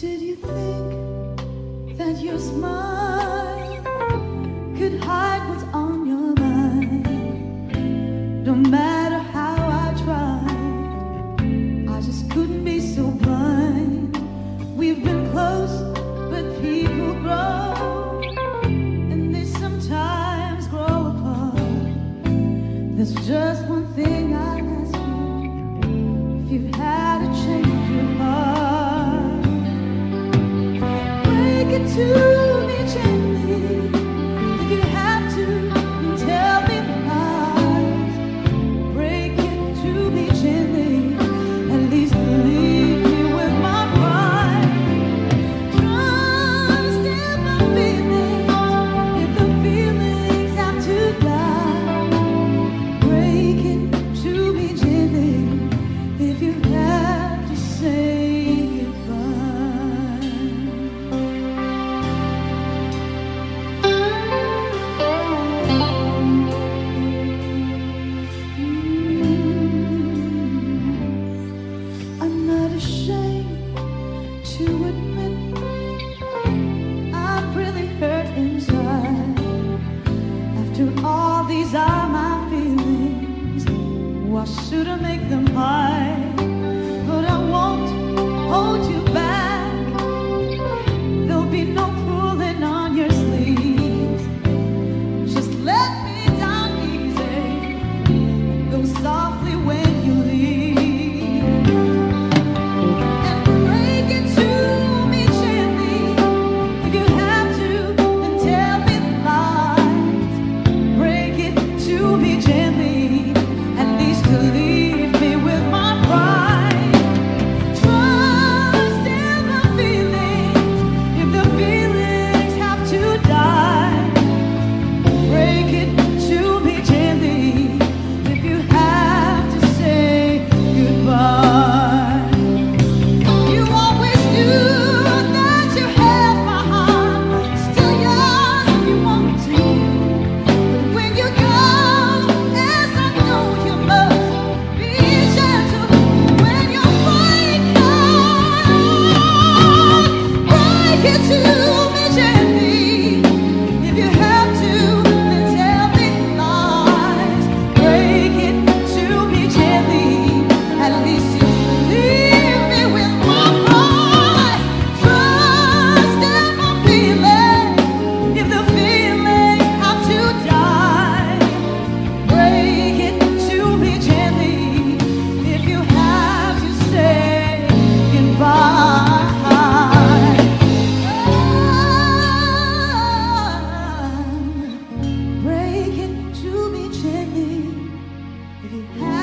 Did you think that your smile could hide what's on your mind? No matter how I tried, I just couldn't be so blind. We've been close, but people grow, and they sometimes grow apart. There's just one to Why should I make them hide? happy.